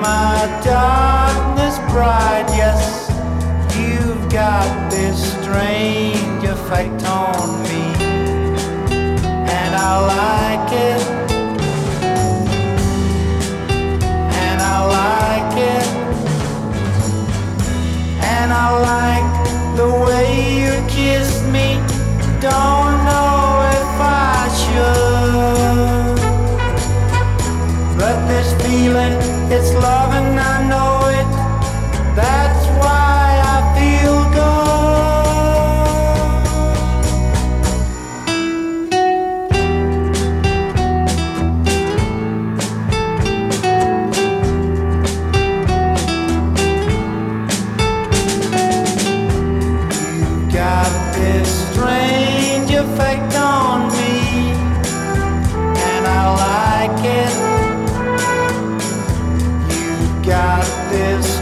my darkness bright. Yes, you've got this strange effect on me, and I like it. And I like it. And I like the way you kiss me. Don't feeling, it's love, and I know it. That's why I feel good. You've got this strange effect this